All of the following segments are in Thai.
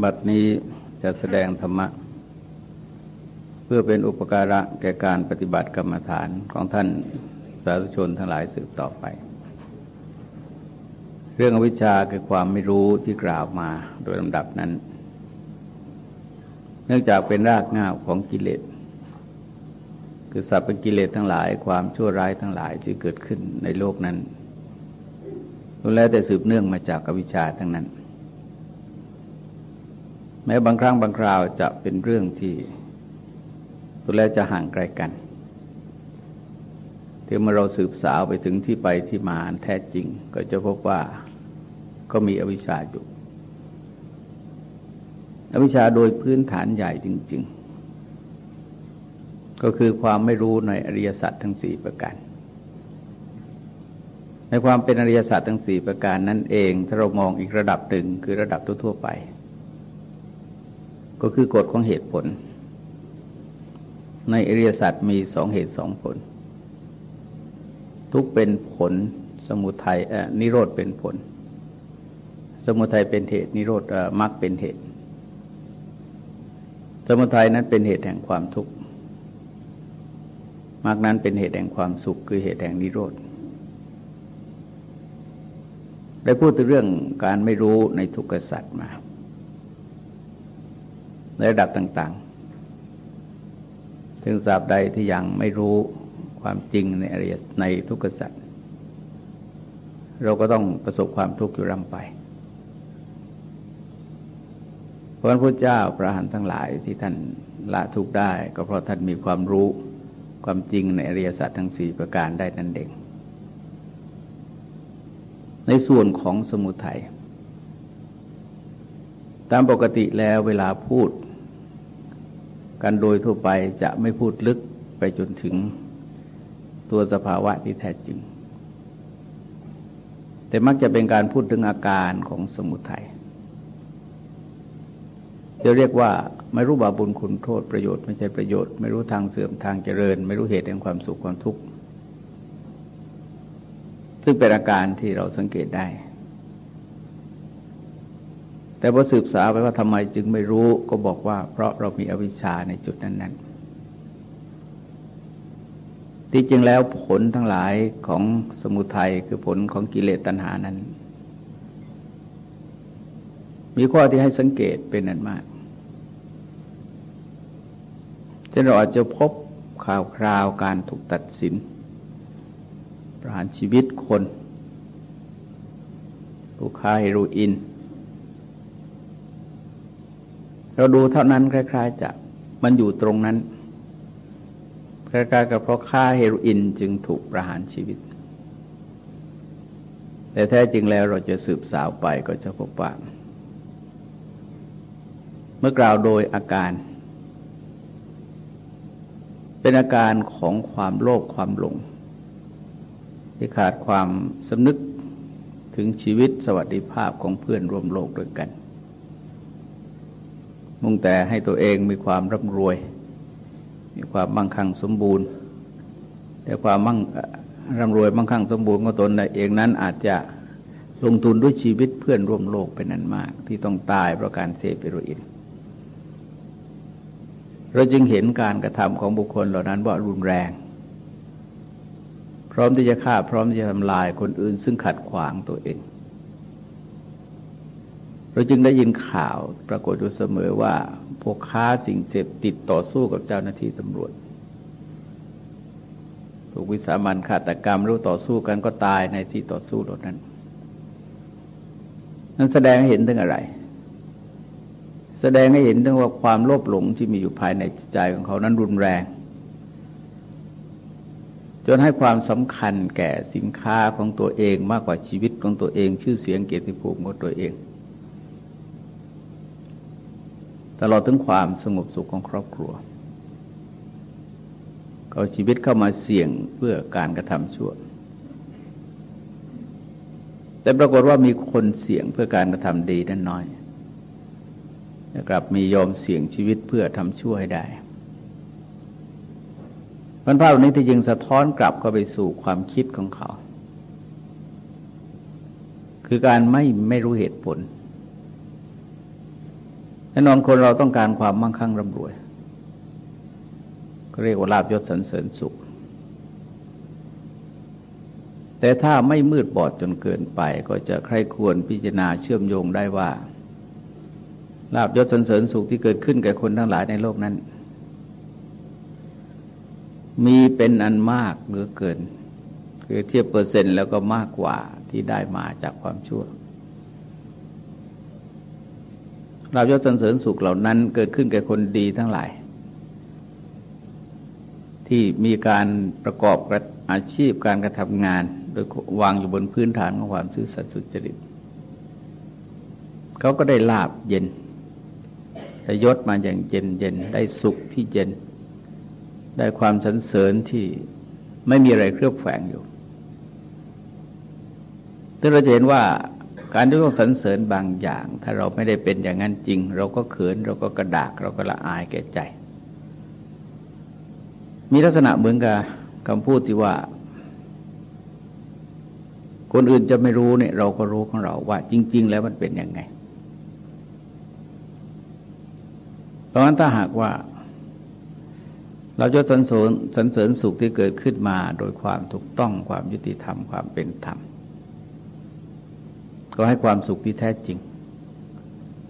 บัดนี้จะแสดงธรรมะ เพื่อเป็นอุปการะแก่การปฏิบัติกรรมฐานของท่านสาธุชนทั้งหลายสืบต่อไป เรื่องอวิชชาคือความไม่รู้ที่กล่าวมาโดยลำดับนั้น เนื่องจากเป็นรากง่าวของกิเลสคือสัพพกิเลสทั้งหลายความชั่วร้ายทั้งหลายที่เกิดขึ้นในโลกนั้นล้วนแล้วแต่สืบเนื่องมาจากอวิชชาทั้งนั้น แม้บางครั้งบางคราวจะเป็นเรื่องที่ตัวแล้วจะห่างไกลกันที่เมื่อเราสืบสาวไปถึงที่ไปที่มาแท้จริง ก็จะพบว่าก็มีอวิชชาอยู่อวิชชาโดยพื้นฐานใหญ่จริง ๆ ก็คือความไม่รู้ในอริยสัจทั้งสี่ประการในความเป็นอริยสัจทั้งสี่ประการนั่นเอง ถ้าเรามองอีกระดับหนึ่งคือระดับทั่วๆไป ก็คือกฎของเหตุผล ในอริยสัจมีสองเหตุสองผล ทุกเป็นผลสมุทัยนิโรธเป็นผล สมุทัยเป็นเหตุนิโรธมรรคเป็นเหตุ สมุทัยนั้นเป็นเหตุแห่งความทุกข์มรรคนั้นเป็นเหตุแห่งความสุขคือเหตุแห่งนิโรธได้พูดถึงเรื่องการไม่รู้ในทุกขสัตว์มา ในระดับต่างๆถึงสาบใดที่ยังไม่รู้ความจริงในอริยในทุกขสัตว์เราก็ต้องประสบความทุกข์อยู่ร่ำไปเพราะพระพุทธเจ้าพระหันทั้งหลายที่ท่านละทุกข์ได้ ก็เพราะท่านมีความรู้ความจริงในอริยสัจทั้งสี่ประการได้นั่นเองในส่วนของสมุทัยตามปกติแล้วเวลาพูด กันโดยทั่วไปจะไม่พูดลึกไปจนถึงตัวสภาวะที่แท้จริง แต่มักจะเป็นการพูดถึงอาการของสมุทัยจะเรียกว่าไม่รู้บาบุญคุณโทษประโยชน์ไม่ใช่ประโยชน์ ไม่รู้ทางเสื่อมทางเจริญ ไม่รู้เหตุแห่งความสุขความทุกข์ซึ่งเป็นอาการที่เราสังเกตได้ แต่พอสืบสาวไปว่าทำไมจึงไม่รู้ก็บอกว่า เพราะเรามีอวิชชาในจุดนั้นๆที่จริงแล้วผลทั้งหลายของสมุทัยคือผลของกิเลสตัณหานั้น มีข้อที่ให้สังเกตเป็นนันมากเช่นเราอาจจะพบข่าวคราวการถูกตัดสิน ประหารชีวิตคนผู้ค้าเฮโรอีน เราดูเท่านั้นคล้าย ๆ จะมันอยู่ตรงนั้นคล้ายๆกับเพราะค่าเฮโรอีนจึงถูกประหารชีวิต แต่แท้จริงแล้วเราจะสืบสาวไปก็จะพบว่าเมื่อกล่าวโดยอาการ เป็นอาการของความโลภความหลง ที่ขาดความสำนึกถึงชีวิตสวัสดิภาพของเพื่อนร่วมโลกด้วยกัน มุ่งแต่ให้ตัวเองมีความร่ำรวย มีความมั่งคั่งสมบูรณ์ แต่ความมั่งร่ำรวยมั่งคั่งสมบูรณ์ของตนเองนั้นอาจจะลงทุนด้วยชีวิตเพื่อนร่วมโลกเป็นนั้นมาก ที่ต้องตายเพราะการเสพเปโรอินเราจึงเห็นการกระทำของบุคคลเหล่านั้นว่ารุนแรง พร้อมที่จะฆ่าพร้อมที่จะทำลายคนอื่นซึ่งขัดขวางตัวเอง เราจึงได้ยินข่าวปรากฏอยู่เสมอว่าพวกค้าสิ่งเสพติดต่อสู้กับเจ้าหน้าที่ตำรวจ ถูกวิสามันฆาตกรรมรู้ต่อสู้กันก็ตายในที่ต่อสู้เหล่านั้น นั้นแสดงให้เห็นถึงอะไร แสดงให้เห็นถึงว่าความโลภหลงที่มีอยู่ภายในใจของเขานั้นรุนแรง จนให้ความสำคัญแก่สินค้าของตัวเองมากกว่าชีวิตของตัวเอง ชื่อเสียงเกียรติภูมิของตัวเอง ตลอดถึงความสงบสุขของครอบครัวเอาชีวิตเข้ามาเสี่ยงเพื่อการกระทำชั่ว แต่ปรากฏว่ามีคนเสี่ยงเพื่อการกระทำดีนั้นน้อยกลับมียอมเสี่ยงชีวิตเพื่อทำชั่วให้ได้มันภาพนี้ที่จริงสะท้อนกลับเข้าไปสู่ความคิดของเขา คือการไม่ไม่รู้เหตุผล แน่นอนคนเราต้องการความมั่งคั่งร่ำรวย ก็เรียกว่าลาบยศสรรเสริญสุข แต่ถ้าไม่มืดบอดจนเกินไป ก็จะใครควรพิจารณาเชื่อมโยงได้ว่า ลาบยศสรรเสริญสุขที่เกิดขึ้นแก่คนทั้งหลายในโลกนั้น มีเป็นอันมากเหลือเกิน คือเทียบเปอร์เซ็นต์แล้วก็มากกว่าที่ได้มาจากความชั่ว ลาบยศสรรเสริญสุขเหล่านั้นเกิดขึ้นแก่คนดีทั้งหลาย ที่มีการประกอบอาชีพการกระทำงาน โดยวางอยู่บนพื้นฐานของความซื่อสัตย์สุจริตเขาก็ได้ลาบเย็นได้ยศมาอย่างเย็นเย็นได้สุขที่เย็น ได้ความสรรเสริญที่ไม่มีอะไรเครือบแฝงอยู่ซึ่งเราจะเห็นว่า การที่ต้องสรรเสริญบางอย่าง ถ้าเราไม่ได้เป็นอย่างนั้นจริง เราก็เขินเราก็กระดากเราก็ละอายแก่ใจ มีลักษณะเหมือนกับคำพูดที่ว่า คนอื่นจะไม่รู้เนี่ยเราก็รู้ของเราว่า จริง ๆ แล้วมันเป็นยังไงเพราะฉะนั้นถ้าหากว่า เราจะสรรเสริญสรรเสริญสุขที่เกิดขึ้นมาโดยความถูกต้องความยุติธรรมความเป็นธรรม ก็ให้ความสุขที่แท้จริง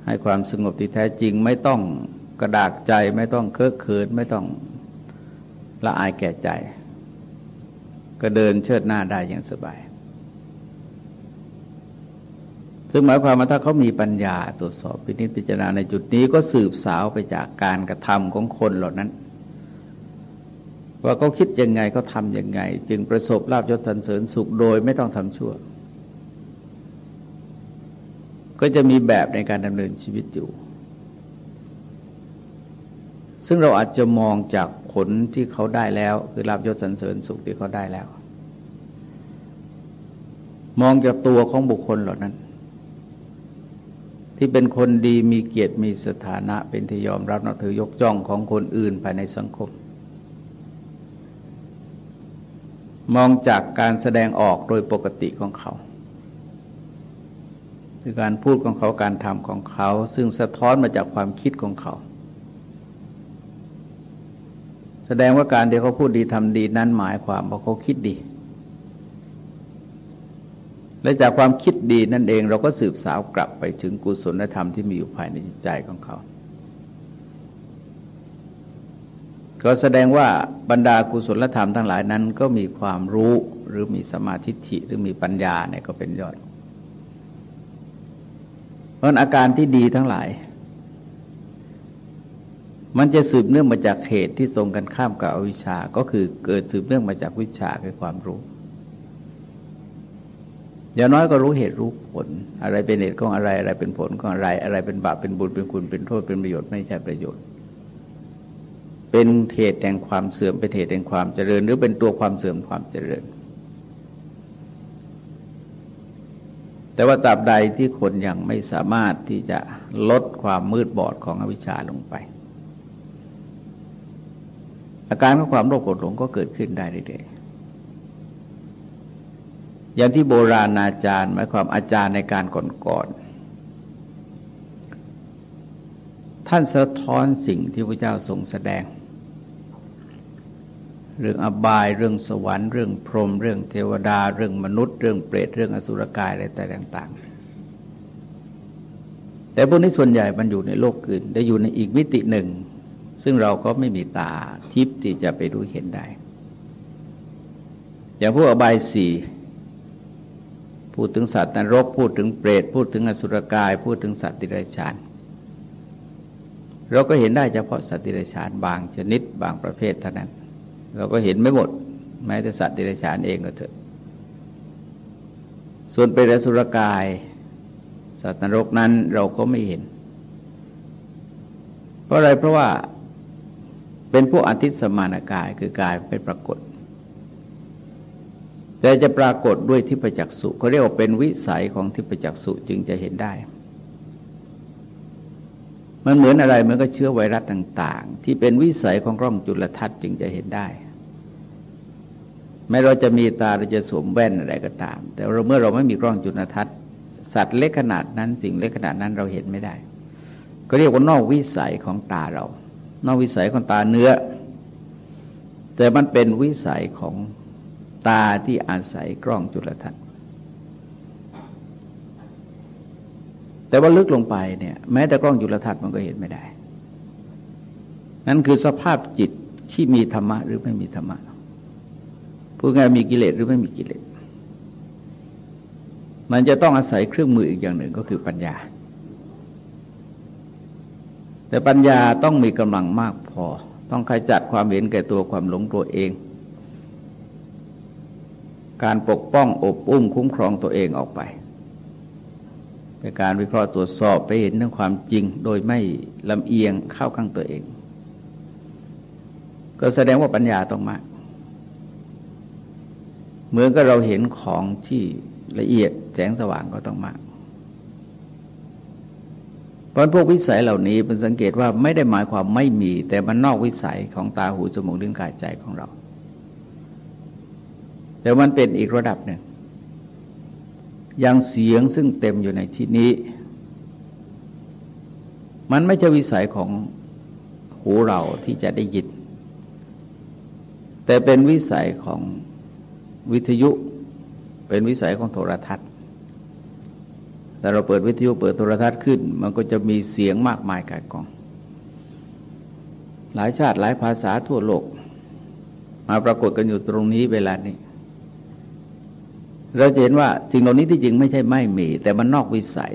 ให้ความสงบที่แท้จริง ไม่ต้องกระดากใจไม่ต้องเคอะเขินไม่ต้องละอายแก่ใจ ก็เดินเชิดหน้าได้อย่างสบาย ซึ่งหมายความว่าถ้าเขามีปัญญาตรวจสอบพินิจพิจารณาในจุดนี้ก็สืบสาวไปจากการกระทำของคนเหล่านั้น ว่าเขาคิดยังไงเขาทำยังไง จึงประสบลาบยศสรรเสริญสุขโดยไม่ต้องทำชั่ว ก็จะมีแบบในการดำเนินชีวิตอยู่ ซึ่งเราอาจจะมองจากผลที่เขาได้แล้ว คือลาบยศสรรเสริญสุขที่เขาได้แล้ว มองจากตัวของบุคคลเหล่านั้น ที่เป็นคนดีมีเกียรติมีสถานะเป็นที่ยอมรับนับถือยกย่องของคนอื่นภายในสังคม มองจากการแสดงออกโดยปกติของเขา คือการพูดของเขาการทำของเขา ซึ่งสะท้อนมาจากความคิดของเขา แสดงว่าการที่เขาพูดดีทำดีนั้นหมายความว่าเขาคิดดี และจากความคิดดีนั่นเองเราก็สืบสาวกลับไปถึงกุศลธรรมที่มีอยู่ภายในจิตใจของเขา ก็แสดงว่าบรรดากุศลธรรมทั้งหลายนั้น ก็มีความรู้หรือมีสมาธิหรือมีปัญญาเนี่ยก็เป็นยอด ราะอาการที่ดีทั้งหลาย มันจะสืบเนื่องมาจากเหตุที่ทรงกันข้ามกับอวิชชา ก็คือเกิดสืบเนื่องมาจากวิชาคือความรู้ อย่างน้อยก็รู้เหตุรู้ผล อะไรเป็นเหตุของอะไร อะไรเป็นผลของอะไร อะไรเป็นบาปเป็นบุญเป็นคุณเป็นโทษเป็นประโยชน์ไม่ใช่ประโยชน์ เป็นเหตุแห่งความเสื่อมเป็นเหตุแห่งความเจริญ หรือเป็นตัวความเสื่อมความเจริญ แต่ว่าตราบใดที่คนยังไม่สามารถที่จะลดความมืดบอดของอวิชชาลงไป อาการของความโลภโกรธหลงก็เกิดขึ้นได้เรื่อยอย่างที่โบราณอาจารย์หมายความอาจารย์ในการก่อนๆท่านสะท้อนสิ่งที่พระเจ้าทรงแสดง เรื่องอบายเรื่องสวรรค์เรื่องพรหมเรื่องเทวดา เรื่องมนุษย์ เรื่องเปรตเรื่องอสุรกายอะไรต่าง ๆ แต่พวกนี้ส่วนใหญ่มันอยู่ในโลกอื่น ได้อยู่ในอีกมิติหนึ่ง ซึ่งเราก็ไม่มีตาทิพย์ที่จะไปดูเห็นได้ อย่างพวกอบายสี่พูดถึงสัตว์นรกพูดถึงเปรตพูดถึงอสุรกาย พูดถึงสัตว์ติรฉานเราก็เห็นได้เฉพาะสัตว์ติรฉานบางชนิดบางประเภทเท่านั้น เราก็เห็นไม่หมด แม้แต่สัตว์ติรฉานเองก็เถอะ ส่วนเปรตอสุรกาย สัตว์นรกนั้นเราก็ไม่เห็น เพราะอะไรเพราะว่าเป็นพวกอธิตย์สมานกายคือกายไม่ปรากฏ แต่จะปรากฏด้วยทิพจักสุเขาเรียกว่าเป็นวิสัยของทิพจักสุจึงจะเห็นได้ มันเหมือนอะไรมันก็เชื้อไวรัสต่าง ๆ ที่เป็นวิสัยของกล้องจุลทรรศน์จึงจะเห็นได้แม้เราจะมีตาเราจะสวมแว่นอะไรก็ตาม แต่เราเมื่อเราไม่มีกล้องจุลทรรศน์สัตว์เล็กขนาดนั้น สิ่งเล็กขนาดนั้นเราเห็นไม่ได้ ก็เรียกว่านอกวิสัยของตาเรา นอกวิสัยของตาเนื้อ แต่มันเป็นวิสัยของตาที่อาศัยกล้องจุลทรรศน์ แต่ว่าลึกลงไปเนี่ย แม้แต่กล้องจุลทรรศน์มันก็เห็นไม่ได้ นั่นคือสภาพจิตที่มีธรรมะหรือไม่มีธรรมะพูดง่ายมีกิเลสหรือไม่มีกิเลส มันจะต้องอาศัยเครื่องมืออีกอย่างหนึ่งก็คือปัญญา แต่ปัญญาต้องมีกำลังมากพอ ต้องขจัดความเห็นแก่ตัวความหลงตัวเอง การปกป้องอบอุ้มคุ้มครองตัวเองออกไป เป็นการวิเคราะห์ตรวจสอบไปเห็นเรื่องความจริง โดยไม่ลำเอียงเข้าข้างตัวเอง ก็แสดงว่าปัญญาต้องมาก เหมือนกับเราเห็นของที่ละเอียดแสงสว่างก็ต้องมากเพราะพวกวิสัยเหล่านี้เป็นสังเกตว่าไม่ได้หมายความไม่มี แต่มันนอกวิสัยของตาหูจมูกลิ้นกายใจของเรา แต่มันเป็นอีกระดับหนึ่ง อย่างเสียงซึ่งเต็มอยู่ในที่นี้ มันไม่ใช่วิสัยของหูเราที่จะได้ยิน แต่เป็นวิสัยของวิทยุ เป็นวิสัยของโทรทัศน์ แต่เราเปิดวิทยุเปิดโทรทัศน์ขึ้น มันก็จะมีเสียงมากมายกายกอง หลายชาติหลายภาษาทั่วโลก มาปรากฏกันอยู่ตรงนี้เวลานี้ เราจะเห็นว่าสิ่งเหล่านี้ที่จริงไม่ใช่ไม่มี แต่มันนอกวิสัย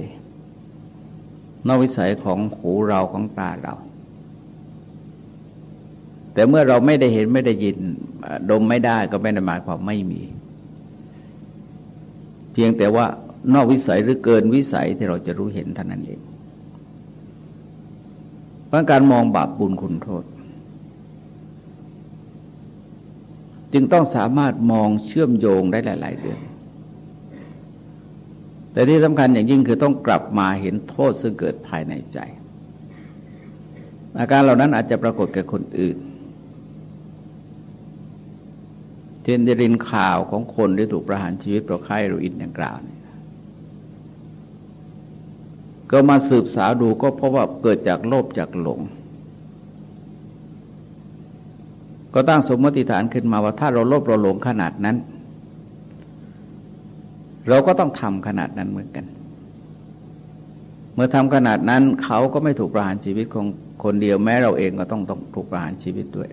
นอกวิสัยของหูเราของตาเรา แต่เมื่อเราไม่ได้เห็นไม่ได้ยินดมไม่ได้ก็ไม่ได้หมายความไม่มี เพียงแต่ว่านอกวิสัยหรือเกินวิสัยที่เราจะรู้เห็นเท่านั้นเองเพราะการมองบาปบุญคุณโทษ จึงต้องสามารถมองเชื่อมโยงได้หลาย ๆ เรื่อง แต่ที่สำคัญอย่างยิ่งคือต้องกลับมาเห็นโทษซึ่งเกิดภายในใจ อาการเหล่านั้นอาจจะปรากฏแก่คนอื่น เช่นได้รินข่าวของคนที่ถูกประหารชีวิตเพราะไข้รูอินอย่างกล่าวนี่ก็มาสืบสาวดูก็เพราะว่าเกิดจากโลภจากหลง ก็ตั้งสมมติฐานขึ้นมาว่าถ้าเราโลภเราหลงขนาดนั้น เราก็ต้องทำขนาดนั้นเหมือนกัน เมื่อทำขนาดนั้นเขาก็ไม่ถูกประหารชีวิตของคนเดียวแม้เราเองก็ต้องต้องถูกประหารชีวิตด้วย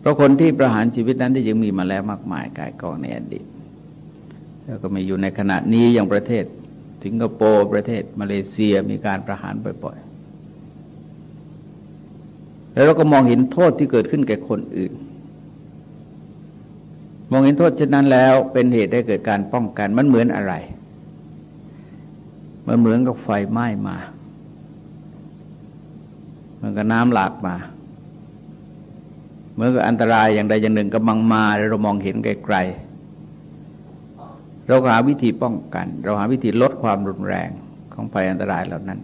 เพราะคนที่ประหารชีวิตนั้นที่ยังมีมาแล้วมากมายกายกองในอดีตแล้วก็มีอยู่ในขณะนี้อย่างประเทศสิงคโปร์ประเทศมาเลเซียมีการประหารบ่อยๆ แล้วเราก็มองเห็นโทษที่เกิดขึ้นแก่คนอื่น มองเห็นโทษเช่นนั้นแล้วเป็นเหตุให้เกิดการป้องกันมันเหมือนอะไร มันเหมือนกับไฟไหม้มามันก็น้ำหลากมา เหมื่อกับอันตรายอย่างใดอย่างหนึ่งกำลังมาเรามองเห็นไกลๆเราหาวิธีป้องกัน เราหาวิธีลดความรุนแรงของภัยอันตรายเหล่านั้น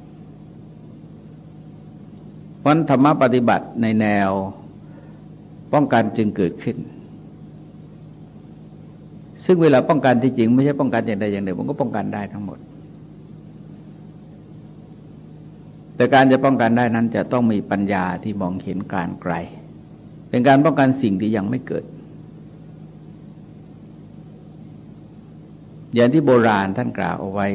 เพราะธรรมะปฏิบัติในแนวป้องกันจึงเกิดขึ้น ซึ่งเวลาป้องกันที่จริงไม่ใช่ป้องกันอย่างใดอย่างหนึ่งมันก็ป้องกันได้ทั้งหมด แต่การจะป้องกันได้นั้นจะต้องมีปัญญาที่มองเห็นการไกล เป็นการป้องกันสิ่งที่ยังไม่เกิด อย่างที่โบราณท่านกล่าวเอาไว้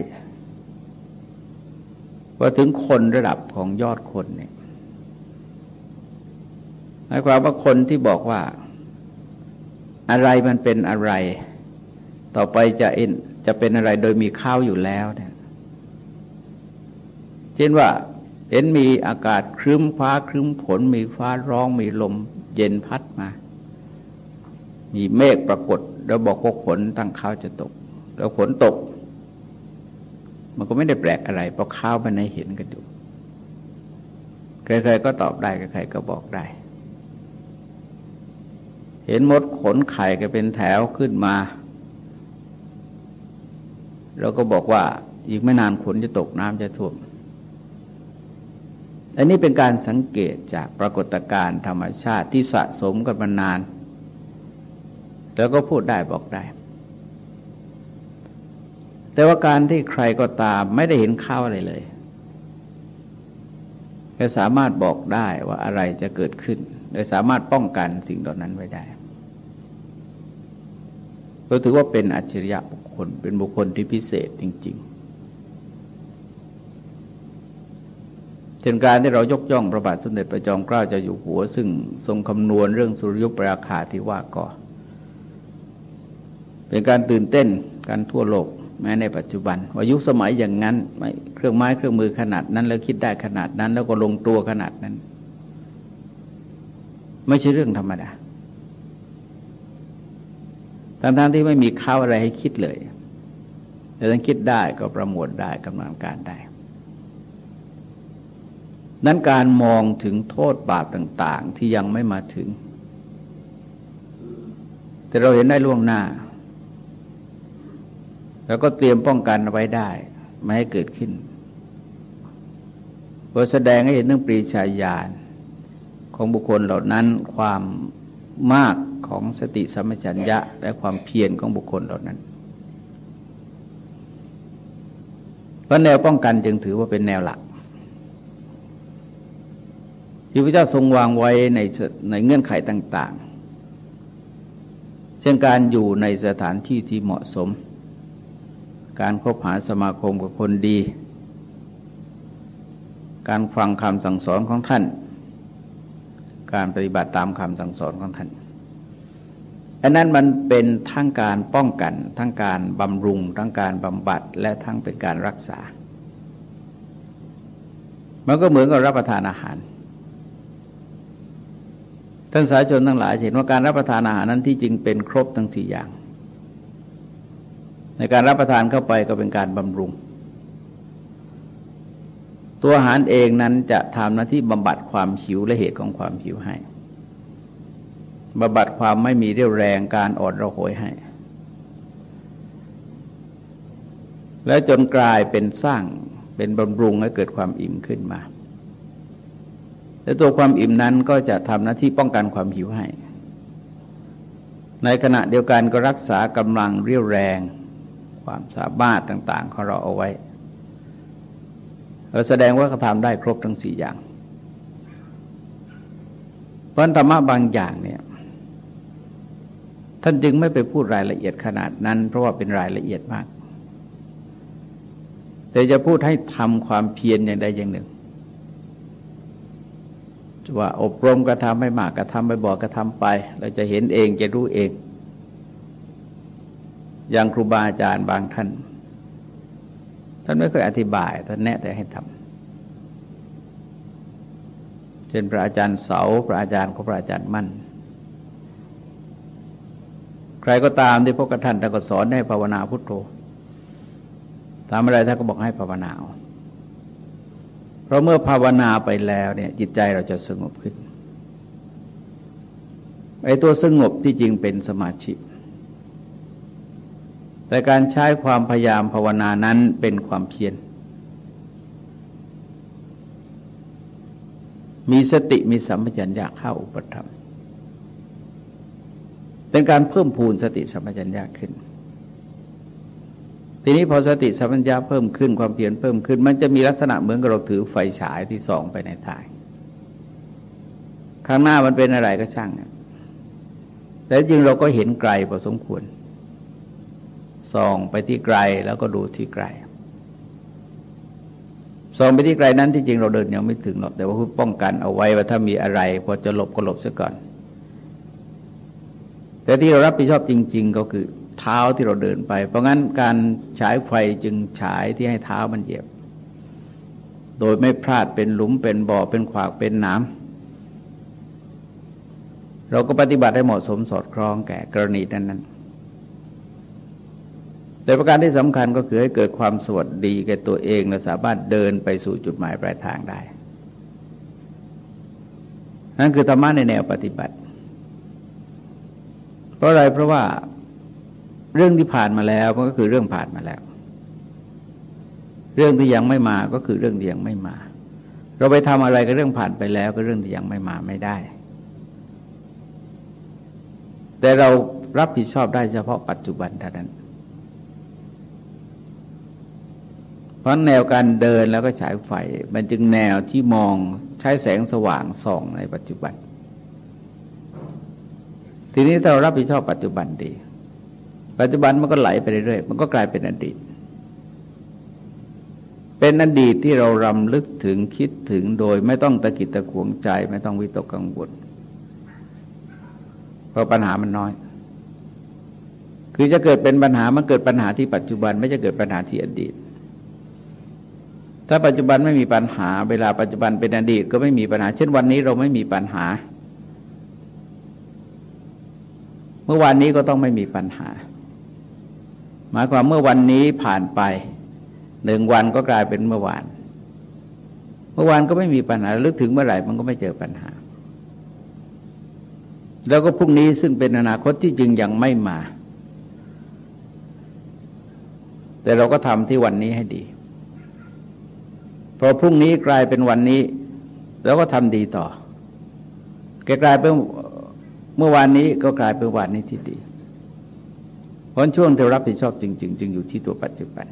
ว่าถึงคนระดับของยอดคนเนี่ยหมายความว่าคนที่บอกว่าอะไรมันเป็นอะไร ต่อไปจะเอ็นจะเป็นอะไรโดยมีข้าวอยู่แล้วเนี่ยเช่นว่าเห็นมีอากาศครึ้มฟ้าครึ้มฝนมีฟ้าร้องมีลมเย็นพัดมา มีเมฆปรากฏ แล้วบอกว่าฝนตั้งข้าวจะตก แล้วฝนตก มันก็ไม่ได้แปลกอะไร เพราะข้าวมันให้เห็นกันอยู่ใครๆก็ตอบได้ใครๆก็บอกได้ เห็นมดขนไข่ก็เป็นแถวขึ้นมา เราก็บอกว่าอีกไม่นานฝนจะตกน้ำจะท่วม อันนี้เป็นการสังเกตจากปรากฏการณ์ธรรมชาติที่สะสมกันมานาน แล้วก็พูดได้บอกได้ แต่ว่าการที่ใครก็ตามไม่ได้เห็นข้าวอะไรเลยและสามารถบอกได้ว่าอะไรจะเกิดขึ้นและสามารถป้องกันสิ่งเหล่านั้นไว้ได้ เราถือว่าเป็นอัจฉริยะบุคคล เป็นบุคคลที่พิเศษจริง ๆ เช่นการที่เรายกย่องพระบาทสมเด็จพระจอมเกล้าเจ้าอยู่หัว ซึ่งทรงคำนวณเรื่องสุริยุปราคาที่ว่าก่อเป็นการตื่นเต้นการทั่วโลกแม้ในปัจจุบัน ว่ายุคสมัยอย่างนั้นเครื่องไม้เครื่องมือขนาดนั้นแล้วคิดได้ขนาดนั้น แล้วก็ลงตัวขนาดนั้น ไม่ใช่เรื่องธรรมดา ทั้งๆที่ไม่มีข้าวอะไรให้คิดเลยแต่ต้องคิดได้ก็ประมวลได้กำลังการได้ นั้นการมองถึงโทษบาปต่าง ๆ ที่ยังไม่มาถึง แต่เราเห็นได้ล่วงหน้า แล้วก็เตรียมป้องกันไว้ได้ ไม่ให้เกิดขึ้นเพื่อแสดงให้เห็นเรื่องปรีชาญาณของบุคคลเหล่านั้นความมาก ของสติสัมปชัญญะและความเพียรของบุคคลเหล่านั้น เพราะแนวป้องกันจึงถือว่าเป็นแนวหลัก ที่พระเจ้าทรงวางไว้ในในเงื่อนไขต่าง ๆ เช่นการอยู่ในสถานที่ที่เหมาะสม การคบหาสมาคมกับคนดี การฟังคำสั่งสอนของท่านการปฏิบัติตามคำสั่งสอนของท่าน อันนั้นมันเป็นทั้งการป้องกัน ทั้งการบำรุง ทั้งการบำบัดและทั้งเป็นการรักษา มันก็เหมือนกับรับประทานอาหาร ท่านสาชนทั้งหลายเห็นว่าการรับประทานอาหารนั้นที่จริงเป็นครบทั้งสี่อย่าง ในการรับประทานเข้าไปก็เป็นการบำรุง ตัวอาหารเองนั้นจะทำหน้าที่บำบัดความหิวและเหตุของความหิวให้ บำบัดความไม่มีเรี่ยวแรงการอ่อนระหยให้ แล้วจนกลายเป็นสร้างเป็นบำรุงให้เกิดความอิ่มขึ้นมา และตัวความอิ่มนั้นก็จะทำหน้าที่ป้องกันความหิวให้ ในขณะเดียวกันก็รักษากำลังเรี่ยวแรง ความสามารถต่างๆของเราเอาไว้ เราแสดงว่าเขาทำได้ครบทั้งสี่อย่างเพราะธรรมะบางอย่างเนี่ย ท่านจึงไม่ไปพูดรายละเอียดขนาดนั้น เพราะว่าเป็นรายละเอียดมาก แต่จะพูดให้ทำความเพียรอย่างใดอย่างหนึ่งว่าอบรมกระทำไม่มากกระทำไม่บอกกระทำไป เราจะเห็นเองจะรู้เอง อย่างครูบาอาจารย์บางท่าน ท่านไม่เคยอธิบาย ท่านแนะแต่ให้ทำเช่นพระอาจารย์เสา พระอาจารย์ของพระอาจารย์มั่น ใครก็ตามที่พวกท่านท่านก็สอนให้ภาวนาพุทโธทำอะไรท่านก็บอกให้ภาวนาเพราะเมื่อภาวนาไปแล้วเนี่ยจิตใจเราจะสงบขึ้นไอ้ตัวสงบที่จริงเป็นสมาธิแต่การใช้ความพยายามภาวนานั้นเป็นความเพียร มีสติมีสัมปชัญญะเข้าอุปธรรม เป็นการเพิ่มพูนสติสัมปชัญญะขึ้น ทีนี้พอสติสัมปชัญญะเพิ่มขึ้นความเพียรเพิ่มขึ้น มันจะมีลักษณะเหมือนกับเราถือไฟฉายที่ส่องไปในทายข้างหน้ามันเป็นอะไรก็ช่างแต่จริงเราก็เห็นไกลพอสมควรส่องไปที่ไกลแล้วก็ดูที่ไกลส่องไปที่ไกลนั้นที่จริงเราเดินยังไม่ถึงหรอกแต่ว่าเพื่อป้องกันเอาไว้ว่าถ้ามีอะไร พอจะหลบก็หลบซะก่อน แต่ที่เรารับผิดชอบจริง ๆ ก็คือเท้าที่เราเดินไป เพราะงั้นการฉายไฟจึงฉายที่ให้เท้ามันเหยียบ โดยไม่พลาดเป็นหลุมเป็นบ่อเป็นขวากเป็นน้ำเราก็ปฏิบัติให้เหมาะสมสอดคล้องแก่กรณีนั้นๆแต่ประการที่สำคัญก็คือให้เกิดความสวัสดีแก่ตัวเองและสามารถเดินไปสู่จุดหมายปลายทางได้นั่นคือธรรมะในแนวปฏิบัติ ราะอะไรเพราะว่าเรื่องที่ผ่านมาแล้วมันก็คือเรื่องผ่านมาแล้ว เรื่องที่ยังไม่มาก็คือเรื่องที่ยังไม่มา เราไปทำอะไรกับเรื่องผ่านไปแล้วก็เรื่องที่ยังไม่มาไม่ได้ แต่เรารับผิดชอบได้เฉพาะปัจจุบันเท่านั้น เพราะแนวการเดินแล้วก็ฉายไฟ มันจึงแนวที่มองใช้แสงสว่างส่องในปัจจุบัน ทีนี้เรารับผิดชอบปัจจุบันดี ปัจจุบันมันก็ไหลไปเรื่อยๆมันก็กลายเป็นอดีต เป็นอดีตที่เรารำลึกถึงคิดถึงโดย ไม่ต้องตะกิดตะขวงใจ ไม่ต้องวิตกกังวลเพราะปัญหามันน้อย คือจะเกิดเป็นปัญหามันเกิดปัญหาที่ปัจจุบัน ไม่จะเกิดปัญหาที่อดีต ถ้าปัจจุบันไม่มีปัญหา เวลาปัจจุบันเป็นอดีตก็ไม่มีปัญหา เช่นวันนี้เราไม่มีปัญหา เมื่อวานนี้ก็ต้องไม่มีปัญหา หมายความเมื่อวันนี้ผ่านไปหนึ่งวันก็กลายเป็นเมื่อวาน เมื่อวานก็ไม่มีปัญหาลึกถึงเมื่อไหร่มันก็ไม่เจอปัญหา แล้วก็พรุ่งนี้ซึ่งเป็นอนาคตที่จึงยังไม่มา แต่เราก็ทำที่วันนี้ให้ดีพอพรุ่งนี้กลายเป็นวันนี้ แล้วก็ทำดีต่อแกกลายเป็น เมื่อวานนี้ก็กลายเป็นวันนี้ที่ดี เพราะช่วงที่รับผิดชอบจริง ๆ จึงอยู่ที่ตัวปัจจุบัน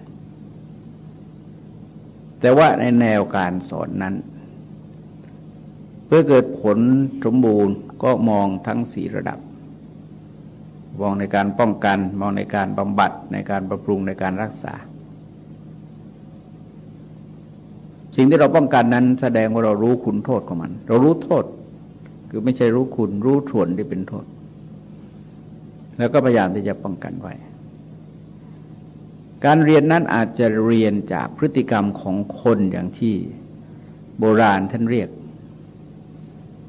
แต่ว่าในแนวการสอนนั้น เพื่อเกิดผลสมบูรณ์ก็มองทั้งสี่ระดับ มองในการป้องกัน มองในการบำบัด ในการปรับำรุงในการรักษา สิ่งที่เราป้องกันนั้นแสดงว่าเรารู้คุณโทษของมัน เรารู้โทษ คือไม่ใช่รู้คุณรู้ถ่วนที่เป็นโทษ แล้วก็พยายามที่จะป้องกันไว้ การเรียนนั้นอาจจะเรียนจากพฤติกรรมของคนอย่างที่โบราณท่านเรียก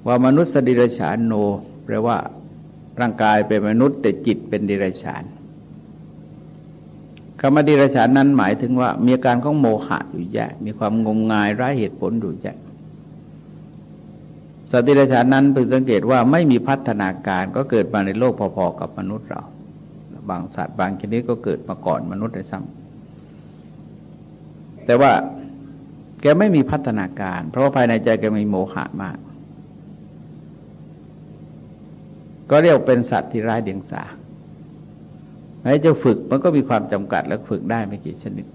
ว่ามนุษย์สดิรฉานโนแปลว่าร่างกายเป็นมนุษย์แต่จิตเป็นดิรฉานคำว่าดิรฉานนั้นหมายถึงว่ามีอาการของโมหะอยู่แยะมีความงมงายไร้เหตุผลอยู่แยะ สติรฉานนั้นเพิ่งสังเกตว่าไม่มีพัฒนาการก็เกิดมาในโลกพอๆกับมนุษย์เรา บางสัตว์บางชนิดก็เกิดมาก่อนมนุษย์ได้ซ้ำแต่ว่าแกไม่มีพัฒนาการ เพราะว่าภายในใจแกมีโมหะมาก ก็เรียกเป็นสัตว์ที่ร้ายเดียงสาแม้จะฝึกมันก็มีความจำกัดและฝึกได้ไม่กี่ชนิด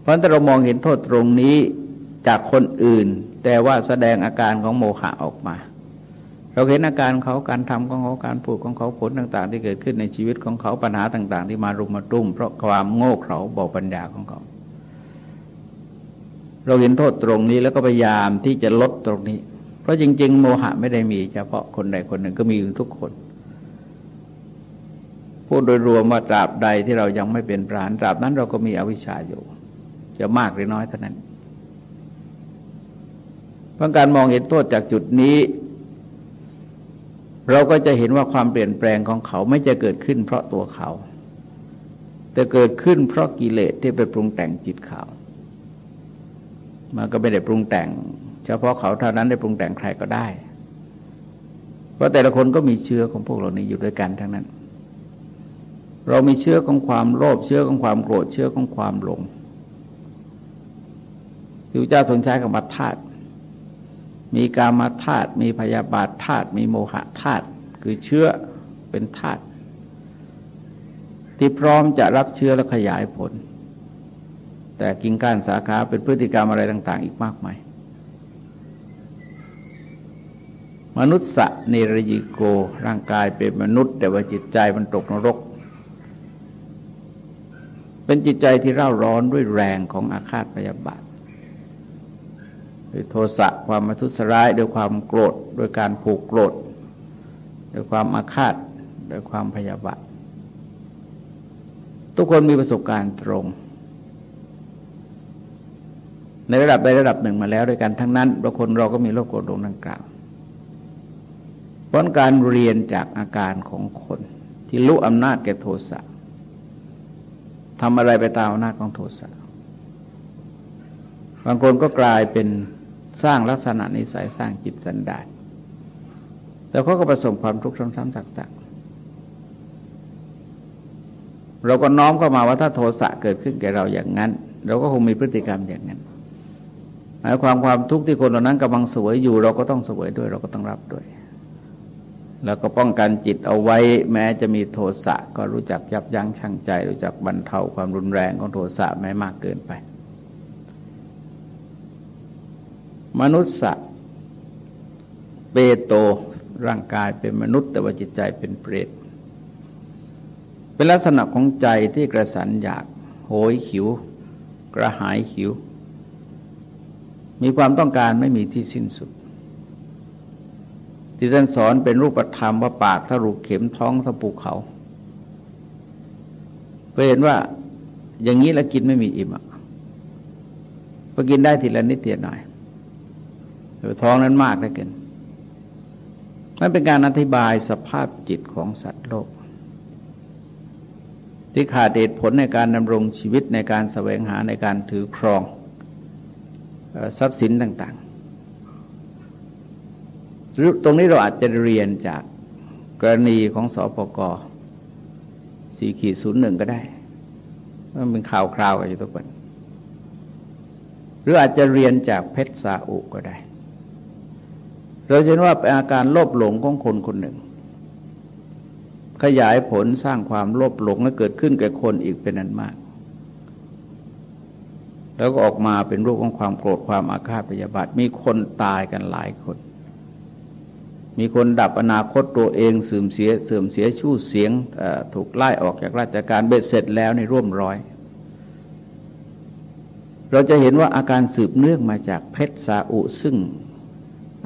เพราะถ้าเรามองเห็นโทษตรงนี้จากคนอื่น แต่ว่าแสดงอาการของโมหะออกมา เราเห็นอาการเขาการทำของเขาการพูดของเขาผลต่าง ๆ ที่เกิดขึ้นในชีวิตของเขาปัญหาต่าง ๆ ที่มารุมมาตุ้ม เพราะความโง่เขลาบอกปัญญาของเขา เราเห็นโทษตรงนี้แล้วก็พยายามที่จะลดตรงนี้ เพราะจริง ๆ โมหะไม่ได้มีเฉพาะคนใดคนหนึ่งก็มีอยู่ทุกคนพูดโดยรวมว่าตราบใดที่เรายังไม่เป็นพรานตราบนั้นเราก็มีอวิชชาอยู่ จะมากหรือน้อยเท่านั้น เพราะการมองเห็นโทษจากจุดนี้ เราก็จะเห็นว่าความเปลี่ยนแปลงของเขาไม่จะเกิดขึ้นเพราะตัวเขา แต่เกิดขึ้นเพราะกิเลสที่ไปปรุงแต่งจิตเขามันก็ไม่ได้ปรุงแต่ง เฉพาะเขาเท่านั้นได้ปรุงแต่งใครก็ได้ เพราะแต่ละคนก็มีเชื้อของพวกเรานี้อยู่ด้วยกันทั้งนั้น เรามีเชื้อของความโลภเชื้อของความโกรธเชื้อของความหลงที่พระเจ้าทรงใช้คำว่าธาตุ มีกามาธาตุมีพยาบาทธาตุมีโมหะธาตุคือเชื้อเป็นธาตุที่พร้อมจะรับเชื้อและขยายผล แต่กิ่งก้านสาขาเป็นพฤติกรรมอะไรต่าง ๆ อีกมากมายมนุษย์สะเนรยิโกร่างกายเป็นมนุษย์ แต่ว่าจิตใจมันตกนรก เป็นจิตใจที่เร่าร้อนด้วยแรงของอาฆาตพยาบาท ด้วยโทสะความมาทุสร้ายด้วยความโกรธด้วยการผูกโกรธด้วยความอาฆาตด้วยความพยาบาททุกคนมีประสบการณ์ตรง ในระดับใดระดับหนึ่งมาแล้วด้วยกันทั้งนั้นบางคนเราก็มีโรคโกรธลงดังกล่าวเพราะการเรียนจากอาการของคนที่รู้อำนาจแก่โทสะทำอะไรไปตามอำนาจของโทสะบางคนก็กลายเป็น สร้างลักษณะนิสัยสร้างจิตสันดานแล้วเขาก็ประสบความทุกข์ซ้ำๆซักๆเราก็น้อมเข้ามาว่าถ้าโทสะเกิดขึ้นแก่เราอย่างนั้น เราก็คงมีพฤติกรรมอย่างนั้นหมายความความทุกข์ที่คนเหล่านั้นกำลังสวยอยู่ เราก็ต้องสวยด้วย เราก็ต้องรับด้วย แล้วก็ป้องกันจิตเอาไว้ แม้จะมีโทสะก็รู้จักยับยั้งชั่งใจ รู้จักบรรเทาความรุนแรงของโทสะไม่มากเกินไป มนุษย์สัเปโตร่างกายเป็นมนุษย์ แต่ว่าจิตใจเป็นเปรต เป็นลักษณะของใจที่กระสันอยากโหยหิว กระหายหิว มีความต้องการไม่มีที่สิ้นสุด ที่ท่านสอนเป็นรูปธรรมว่าปากทะลุเข็มท้องทะปูเขาเพื่อเห็นว่าอย่างนี้แล้วกินไม่มีอิ่มอะพอกินได้ทีละนิดเดียวหน่อย แต่ท้องนั้นมากได้เกินนั่นเป็นการอธิบายสภาพจิตของสัตว์โลก ที่ขาดเหตุผลในการดำรงชีวิตในการแสวงหาในการถือครองทรัพย์สินต่างๆ ตรงนี้เราอาจจะเรียนจากกรณีของสอปกสี่ขีดศูนย์หนึ่งก็ได้ มันเป็นข่าวคราวกันอยู่ทุกวัน หรืออาจจะเรียนจากเพชรสาอุก็ได้ เราเห็นว่าเป็นอาการโลภหลงของคนคนหนึ่ง ขยายผลสร้างความโลภหลงและเกิดขึ้นแก่คนอีกเป็นนันมาก แล้วก็ออกมาเป็นรูปของความโกรธความอาฆาตพยาบาทมีคนตายกันหลายคน มีคนดับอนาคตตัวเองเสื่อมเสียเสื่อมเสียชื่อเสียงถูกไล่ออกจากราชการเบ็ดเสร็จแล้วในร่วมร้อยเราจะเห็นว่าอาการสืบเนื่องมาจากเพชรซาอุซึ่ง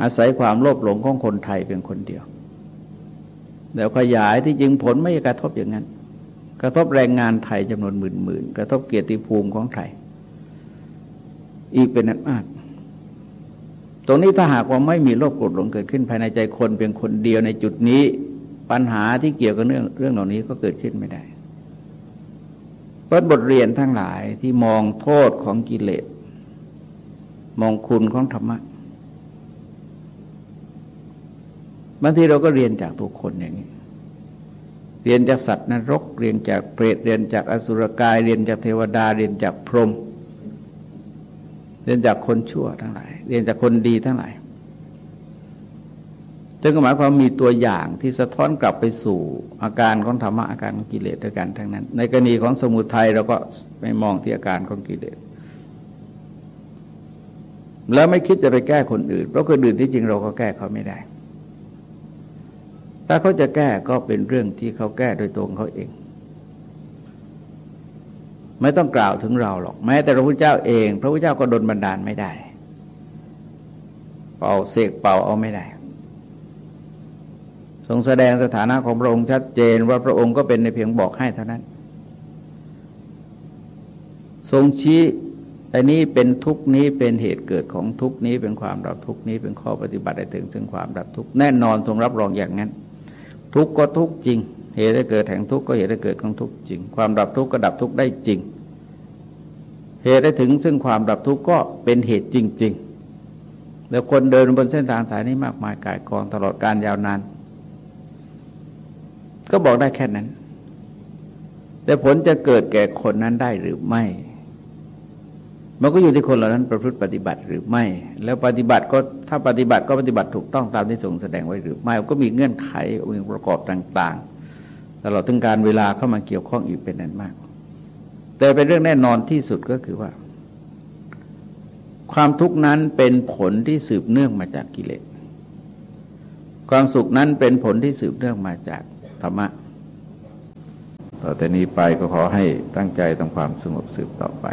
อาศัยความโลภหลงของคนไทยเป็นคนเดียว แล้วขยายที่จริงผลไม่กระทบอย่างนั้น กระทบแรงงานไทยจำนวนหมื่นๆกระทบเกียรติภูมิของไทย อีกเป็นนันมากตรงนี้ถ้าหากว่าไม่มีโลภโกรธหลงเกิดขึ้นภายในใจคนเพียงคนเดียวในจุดนี้ ปัญหาที่เกี่ยวกับเรื่องเรื่องเหล่านี้ก็เกิดขึ้นไม่ได้เพราะบทเรียนทั้งหลายที่มองโทษของกิเลส มองคุณของธรรมะ บางทีเราก็เรียนจากตัวคนอย่างนี้เรียนจากสัตว์นรก เรียนจากเปรตเรียนจากอสุรกาย เรียนจากเทวดา เรียนจากพรหมเรียนจากคนชั่วทั้งหลาย เรียนจากคนดีทั้งหลายจึงหมายความมีตัวอย่างที่สะท้อนกลับไปสู่อาการของธรรมะอาการของกิเลสด้วยกันทั้งนั้น ในกรณีของสมุทัยเราก็ไม่มองที่อาการของกิเลสแล้วไม่คิดจะไปแก้คนอื่น เพราะคนอื่นที่จริงเราก็แก้เขาไม่ได้ ถ้าเขาจะแก้ก็เป็นเรื่องที่เขาแก้โดยตัวเขาเอง ไม่ต้องกล่าวถึงเราหรอก แม้แต่พระพุทธเจ้าเอง พระพุทธเจ้าก็ดนบันดาลไม่ได้ เป่าเสกเป่าเอาไม่ได้ ทรงแสดงสถานะของพระองค์ชัดเจนว่าพระองค์ก็เป็นในเพียงบอกให้เท่านั้น ทรงชี้แต่นี้เป็นทุกนี้เป็นเหตุเกิดของทุกนี้เป็นความดับทุกนี้เป็นข้อปฏิบัติได้ถึงซึ่งความดับทุกแน่นอนทรงรับรองอย่างนั้น ทุกก็ทุกจริง เหตุให้เกิดแห่งทุกข์ก็เหตุให้เกิดของทุกข์จริง ความดับทุกข์ก็ดับทุกข์ได้จริง เหตุได้ถึงซึ่งความดับทุกข์ก็เป็นเหตุจริง ๆ แล้วคนเดินบนเส้นทางสายนี้มากมายกายกองตลอดการยาวนาน ก็บอกได้แค่นั้น แต่ผลจะเกิดแก่คนนั้นได้หรือไม่ มันก็อยู่ที่คนเหล่านั้นประพฤติปฏิบัติหรือไม่ แล้วปฏิบัติก็ถ้าปฏิบัติก็ปฏิบัติถูกต้องตามที่ทรงแสดงไว้หรือไม่ก็มีเงื่อนไของค์ประกอบต่าง ๆ ตลอดถึงการเวลาเข้ามาเกี่ยวข้องอีกเป็นนั้นมาก แต่เป็นเรื่องแน่นอนที่สุดก็คือว่า ความทุกข์นั้นเป็นผลที่สืบเนื่องมาจากกิเลสความสุขนั้นเป็นผลที่สืบเนื่องมาจากธรรมะต่อแต่นี้ไปก็ขอให้ตั้งใจทำความสงบสืบต่อไป